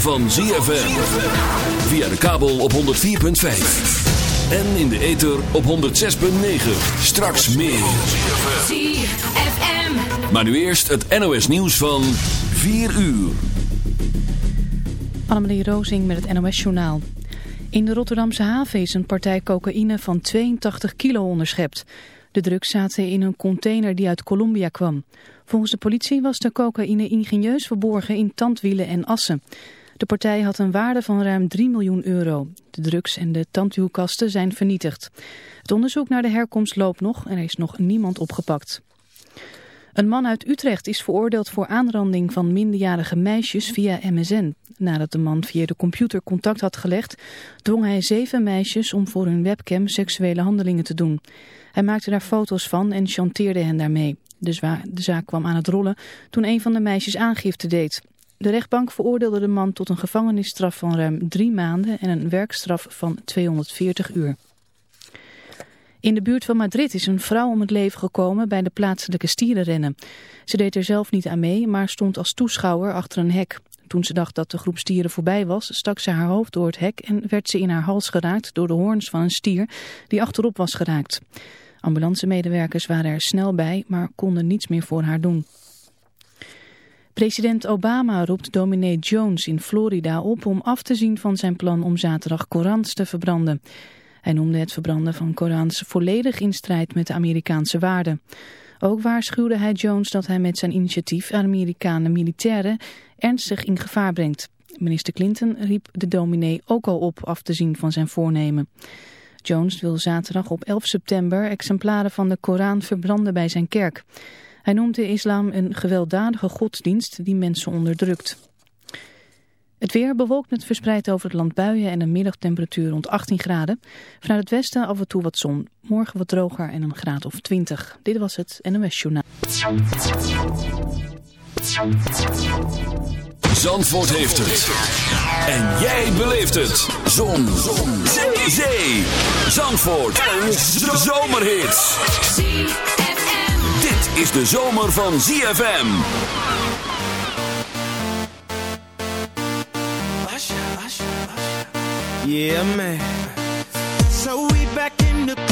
van ZFM. Via de kabel op 104.5. En in de ether op 106.9. Straks meer. ZFM. Maar nu eerst het NOS nieuws van 4 uur. Annemarie Rozing met het NOS journaal. In de Rotterdamse haven is een partij cocaïne van 82 kilo onderschept. De drugs zaten in een container die uit Colombia kwam. Volgens de politie was de cocaïne ingenieus verborgen in tandwielen en assen. De partij had een waarde van ruim 3 miljoen euro. De drugs en de tandwielkasten zijn vernietigd. Het onderzoek naar de herkomst loopt nog en er is nog niemand opgepakt. Een man uit Utrecht is veroordeeld voor aanranding van minderjarige meisjes via MSN. Nadat de man via de computer contact had gelegd, dwong hij zeven meisjes om voor hun webcam seksuele handelingen te doen. Hij maakte daar foto's van en chanteerde hen daarmee. De, de zaak kwam aan het rollen toen een van de meisjes aangifte deed. De rechtbank veroordeelde de man tot een gevangenisstraf van ruim drie maanden en een werkstraf van 240 uur. In de buurt van Madrid is een vrouw om het leven gekomen bij de plaatselijke stierenrennen. Ze deed er zelf niet aan mee, maar stond als toeschouwer achter een hek. Toen ze dacht dat de groep stieren voorbij was, stak ze haar hoofd door het hek en werd ze in haar hals geraakt door de hoorns van een stier die achterop was geraakt. Ambulancemedewerkers waren er snel bij, maar konden niets meer voor haar doen. President Obama roept dominee Jones in Florida op om af te zien van zijn plan om zaterdag Korans te verbranden. Hij noemde het verbranden van Korans volledig in strijd met de Amerikaanse waarden. Ook waarschuwde hij Jones dat hij met zijn initiatief Amerikanen militairen ernstig in gevaar brengt. Minister Clinton riep de dominee ook al op af te zien van zijn voornemen. Jones wil zaterdag op 11 september exemplaren van de Koran verbranden bij zijn kerk. Hij noemt de islam een gewelddadige godsdienst die mensen onderdrukt. Het weer bewolkt met verspreid over het land buien en een middagtemperatuur rond 18 graden. Vanuit het westen af en toe wat zon. Morgen wat droger en een graad of 20. Dit was het NOS Journaal. Zandvoort heeft het. En jij beleeft het. Zon. zon. Zee. Zandvoort. Een zomerhit is de zomer van ZFM. Yeah, man. So we back in the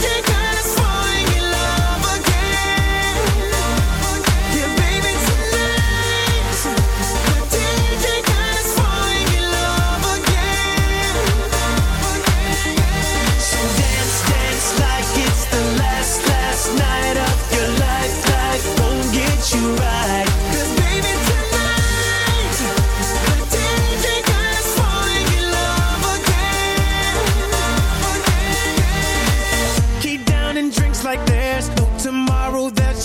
take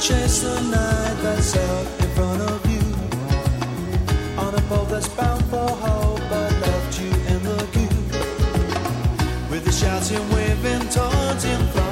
chase the night that's out in front of you on a boat that's bound for hope. I left you in the queue with the shouts and waving, taunting.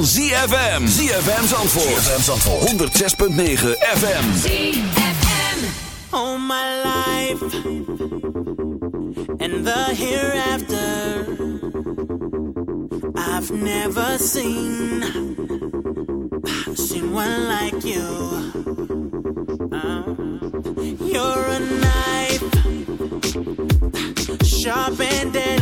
Van ZFM. ZFM Zandvoort. ZFM Zandvoort. 106.9 FM. ZFM. All my life. And the hereafter. I've never seen. Seen one like you. Uh, you're a knife. Sharp and deadly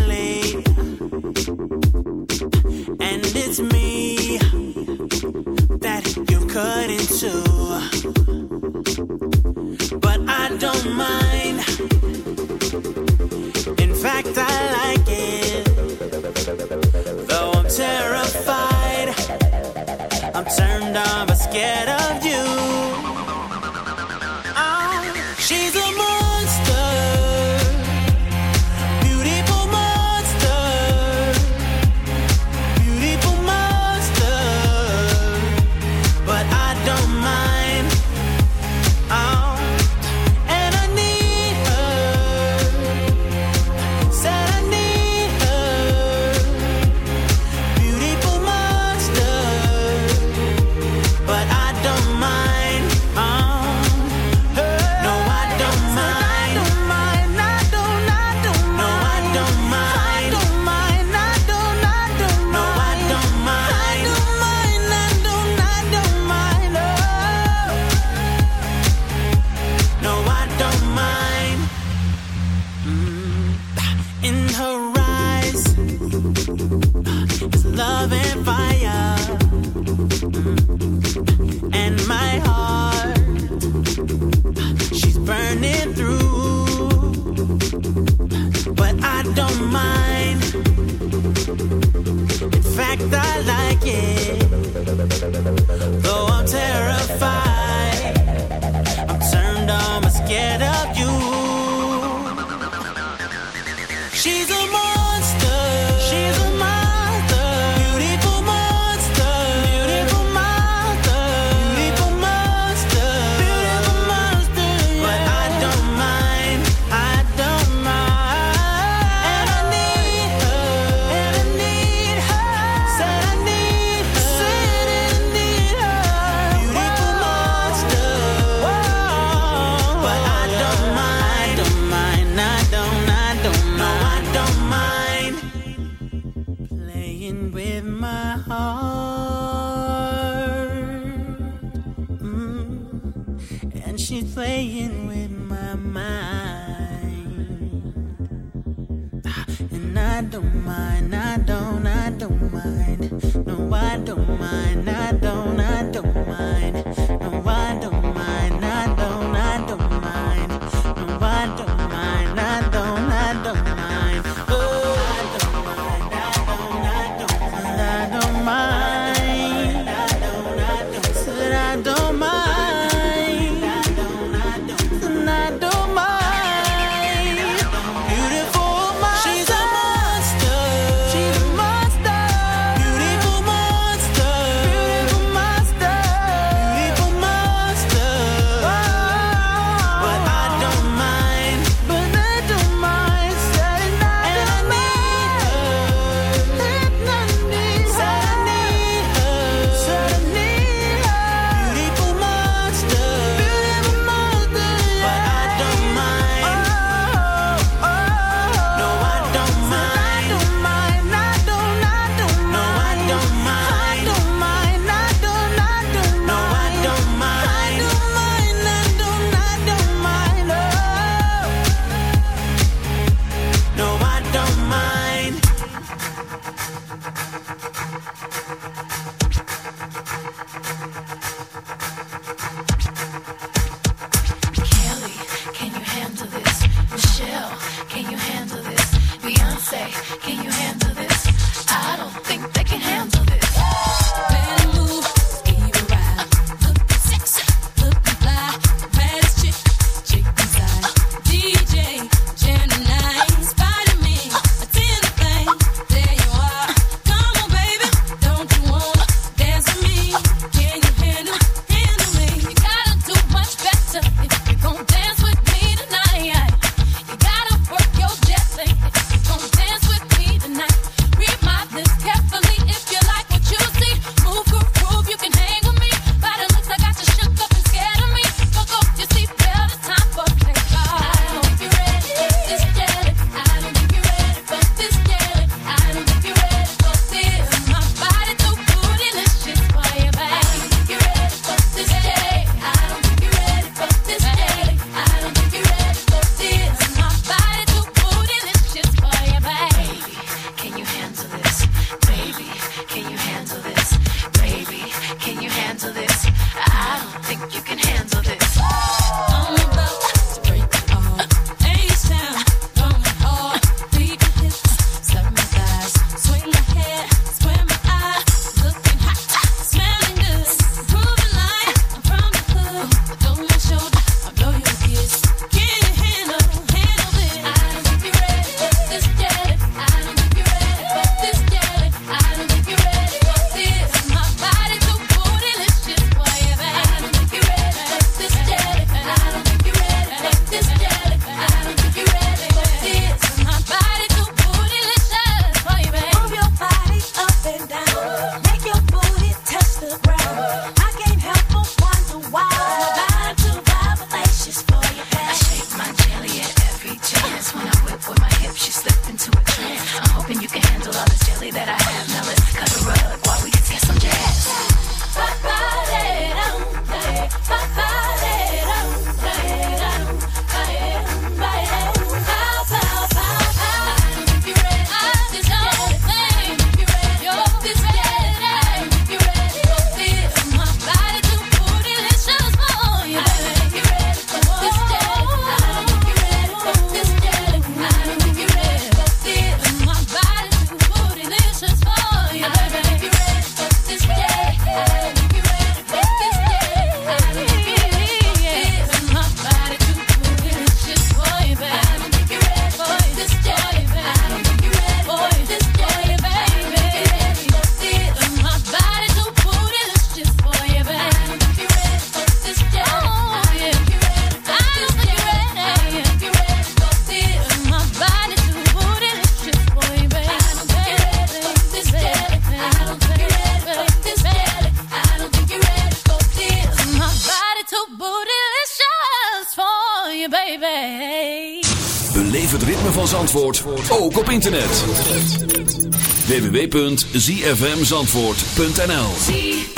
www.zfmzandvoort.nl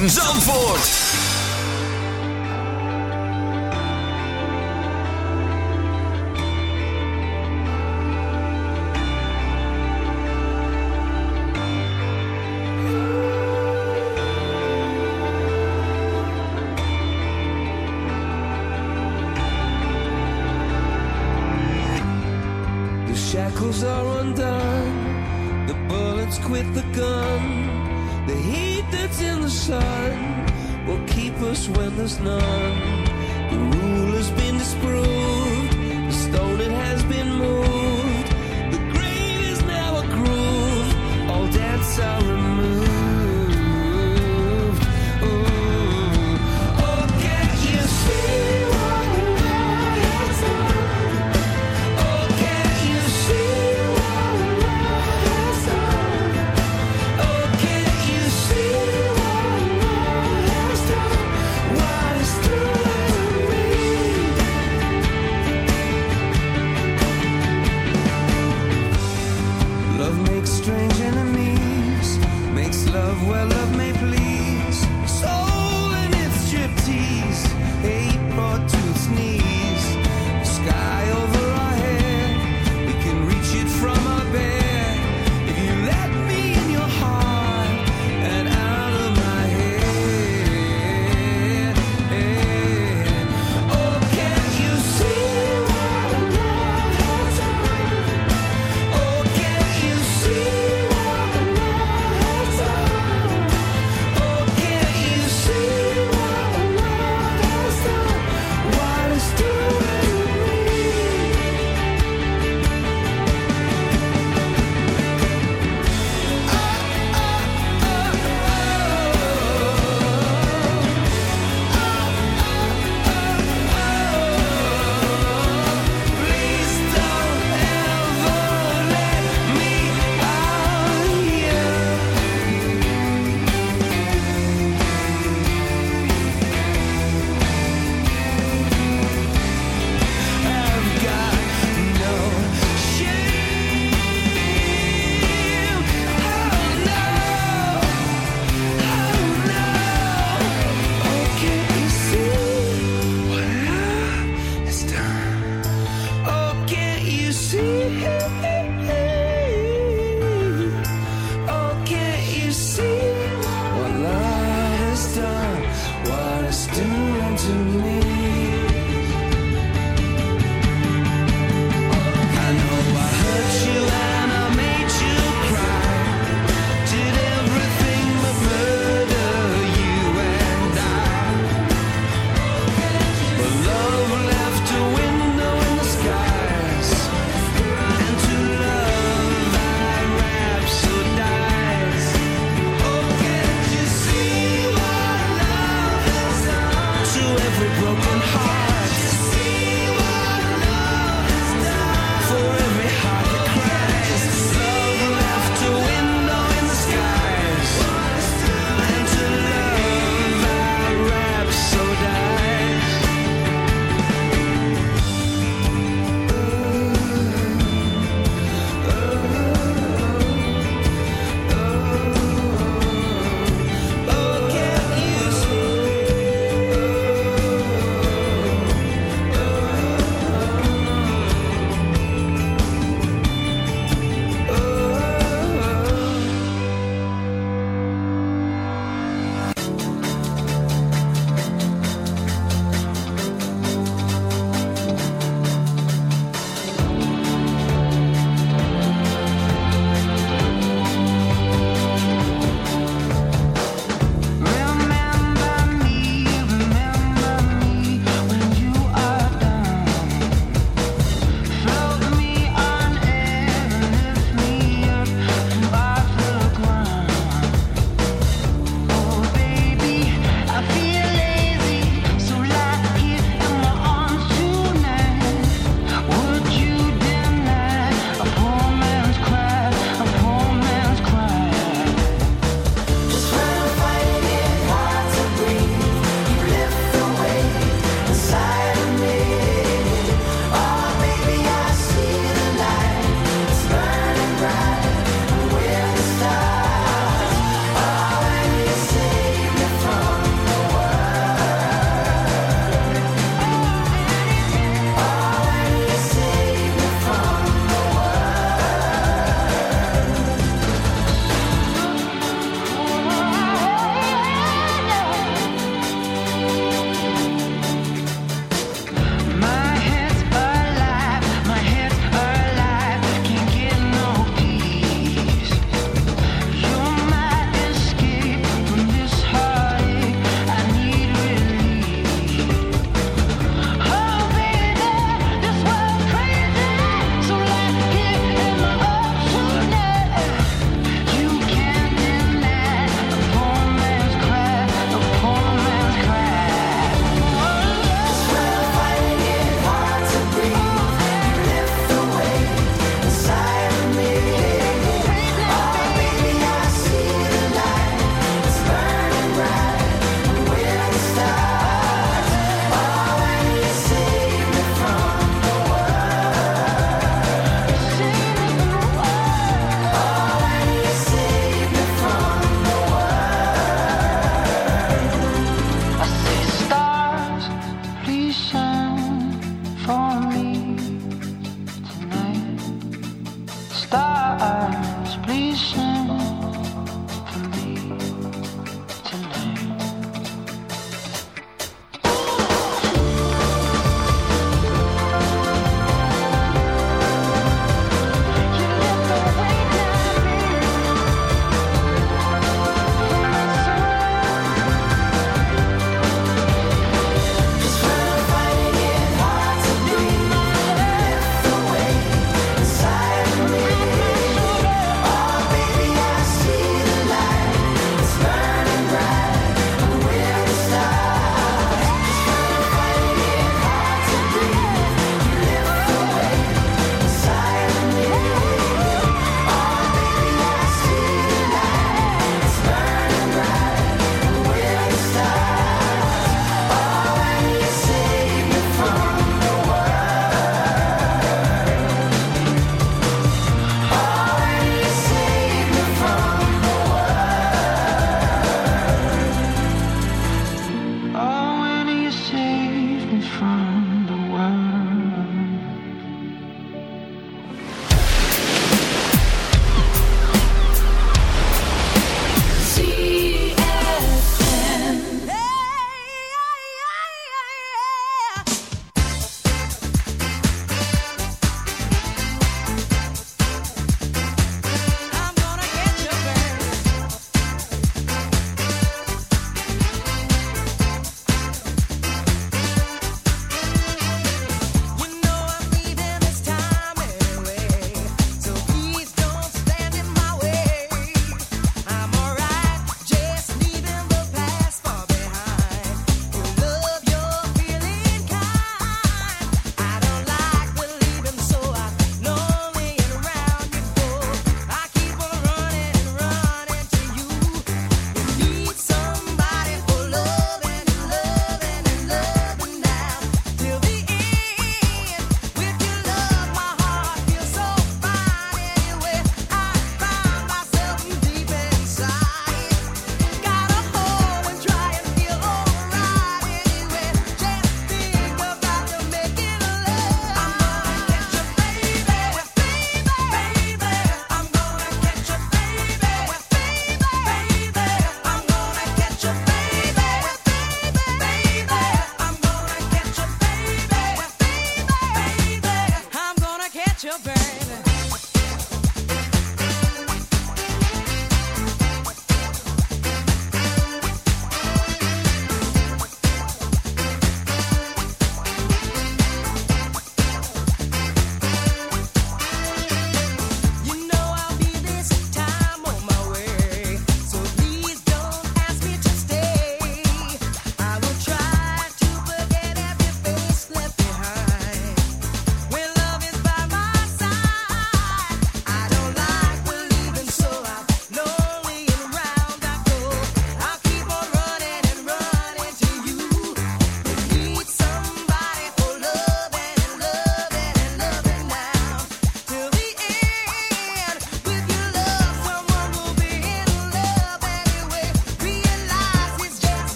ZFM Zandvoort.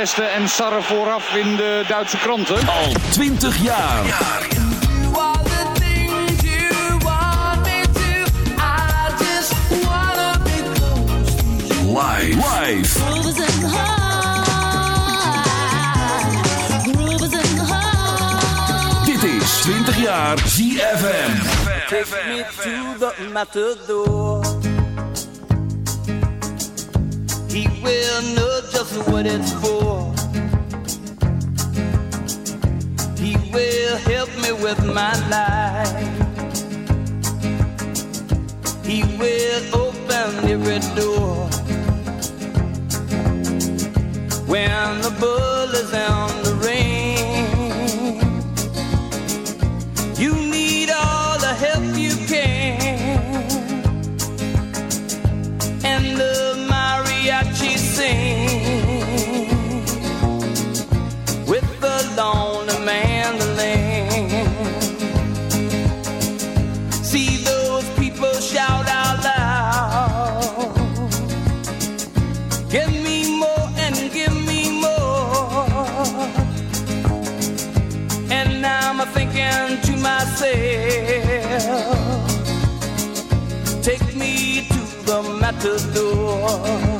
Pesten en sarren vooraf in de Duitse kranten. Al 20 jaar. Live. Live. Dit is 20 jaar ZFM. Take me to the matador. Will know just what it's for. He will help me with my life. He will open every door. When the bull is on the rain, you need all the help you can. And the the mandolin. See those people shout out loud. Give me more and give me more. And now I'm thinking to myself, take me to the matador.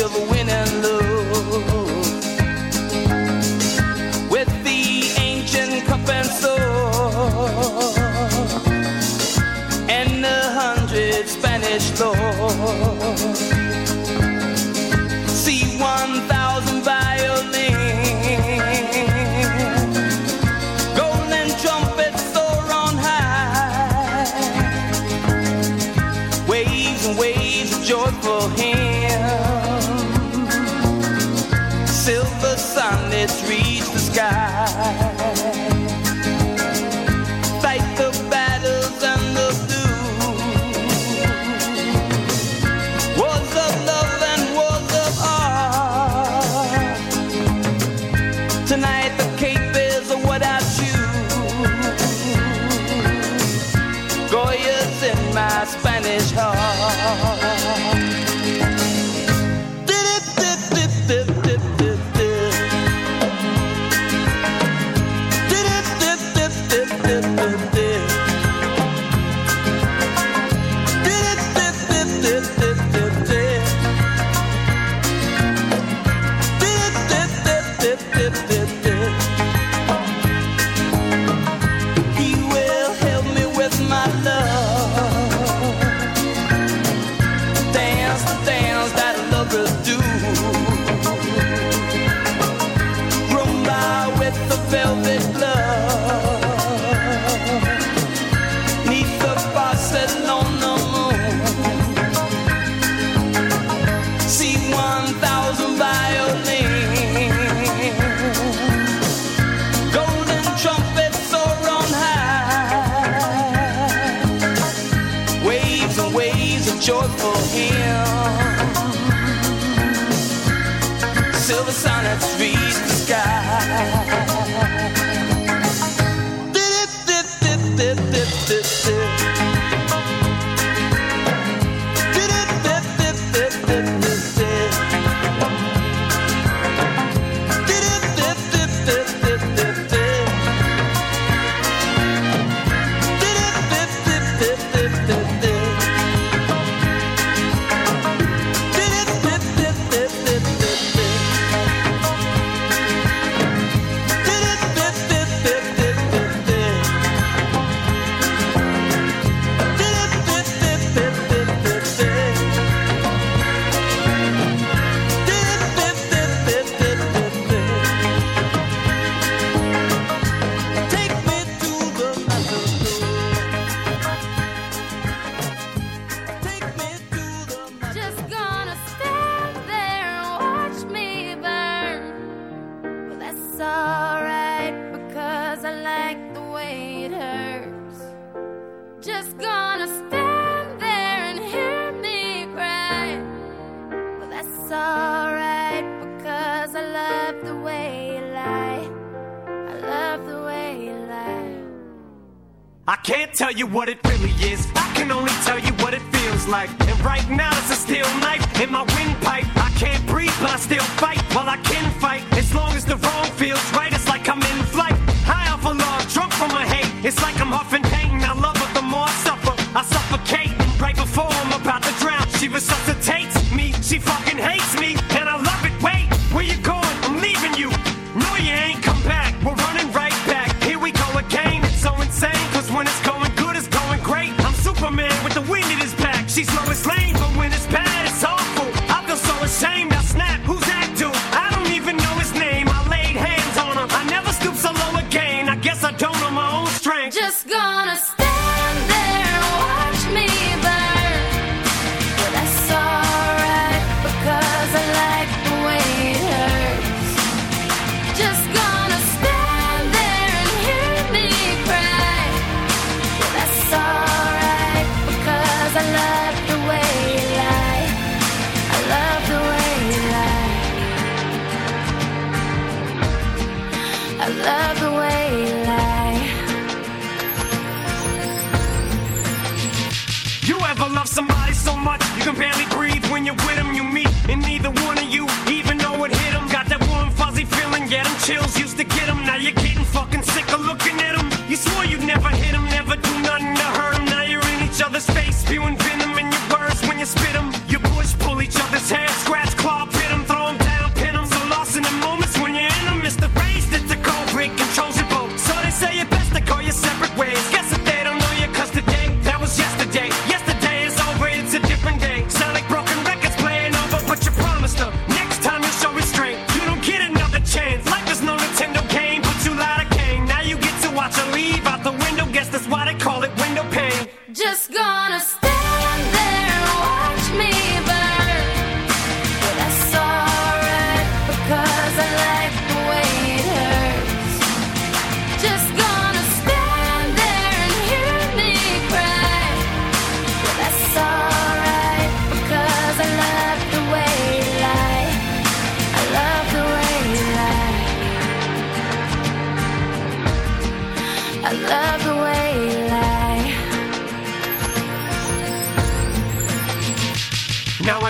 of the win and lose. With the ancient cup and sword. Silver sonnets reach